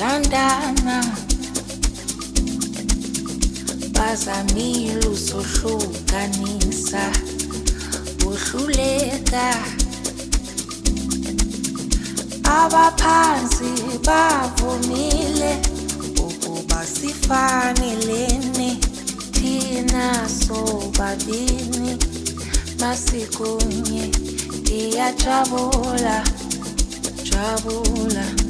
bathandana bazamile usohlukanisa uhluleka abaphansi bavumile ukuba sifanelene thina sobabini masikunye iyajabula jabula, jabula.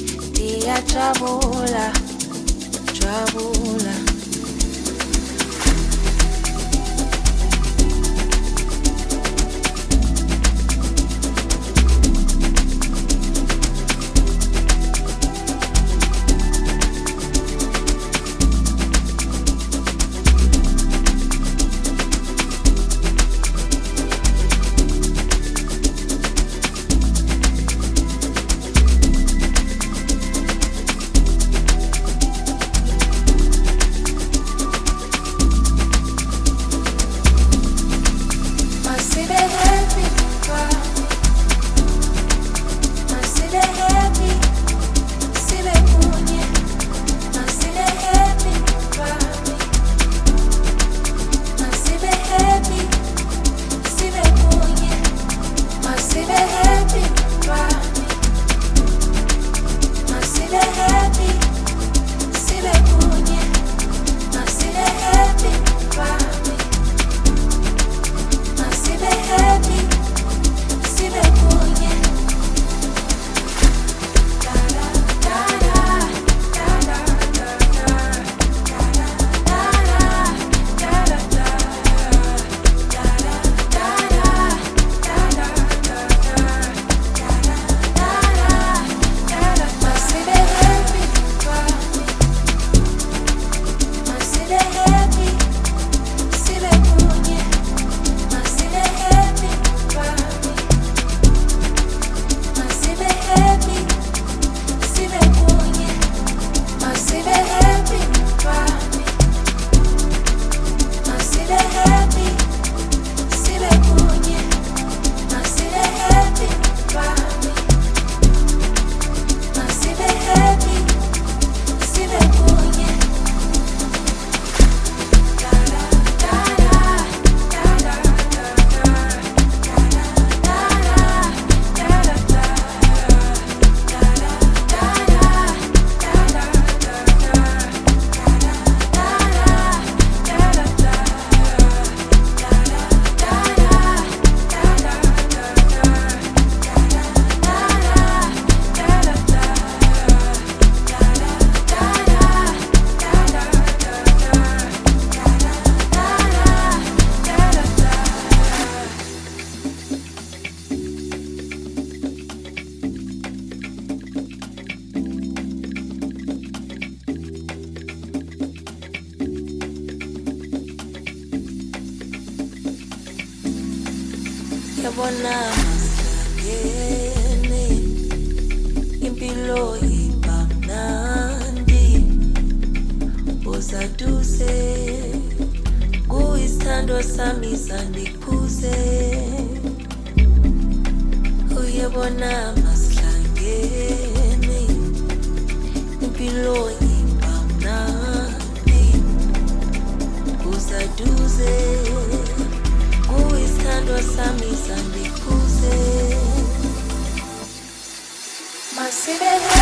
be a troubler, troubler. Yabona mahlangene impilo iba mnandi uzaduze kuyisithando sami sandikhuze. Uyabona masihlangene impilo iba mnandi uzaduze besame y sambikuze masibele.